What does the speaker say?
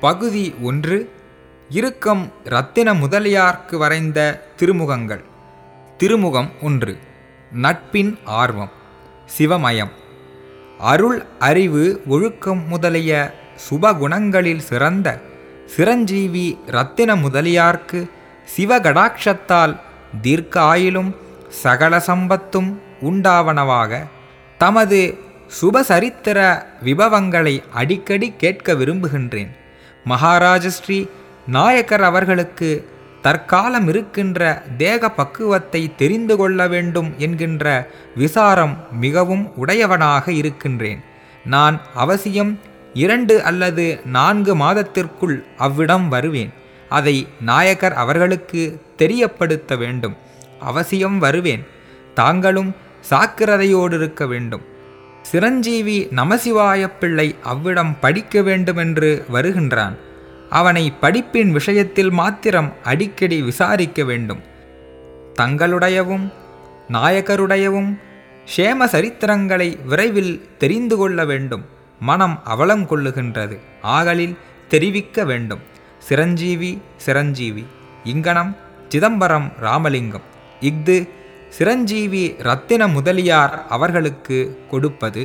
பகுதி ஒன்று இறுக்கம் இரத்தின முதலியார்க்கு வரைந்த திருமுகங்கள். திருமுகம் ஒன்று நட்பின் ஆர்வம் சிவமயம். அருள் அறிவு ஒழுக்கம் முதலிய சுபகுணங்களில் சிறந்த சிரஞ்சீவி இரத்தின முதலியார்க்கு சிவகடாட்சத்தால் தீர்க்க ஆயிலும் சகல சம்பத்தும் உண்டாவனவாக தமது சுபசரித்திர விபவங்களை அடிக்கடி கேட்க விரும்புகின்றேன். மகாராஜஸ்ரீ நாயக்கர் அவர்களுக்கு தற்காலம் இருக்கின்ற தேக பக்குவத்தை தெரிந்து கொள்ள வேண்டும் என்கின்ற விசாரம் மிகவும் உடையவனாக இருக்கின்றேன். நான் அவசியம் இரண்டு அல்லது நான்கு மாதத்திற்குள் அவ்விடம் வருவேன். அதை நாயக்கர் அவர்களுக்கு தெரியப்படுத்த வேண்டும். அவசியம் வருவேன். தாங்களும் சாக்கிரதையோடு இருக்க வேண்டும். சிரஞ்சீவி நமசிவாய பிள்ளை அவ்விடம் படிக்க வேண்டுமென்று வருகின்றான். அவனை படிப்பின் விஷயத்தில் மாத்திரம் அடிக்கடி விசாரிக்க வேண்டும். தங்களுடையவும் நாயகருடையவும் க்ஷேம சரித்திரங்களை விரைவில் தெரிந்து கொள்ள வேண்டும். மனம் அவலம் கொள்ளுகின்றது. ஆகலில் தெரிவிக்க வேண்டும். சிரஞ்சீவி சிரஞ்சீவி. இங்கனம் சிதம்பரம் ராமலிங்கம். இஃது சிரஞ்சீவி ரத்தின முதலியார் அவர்களுக்கு கொடுப்பது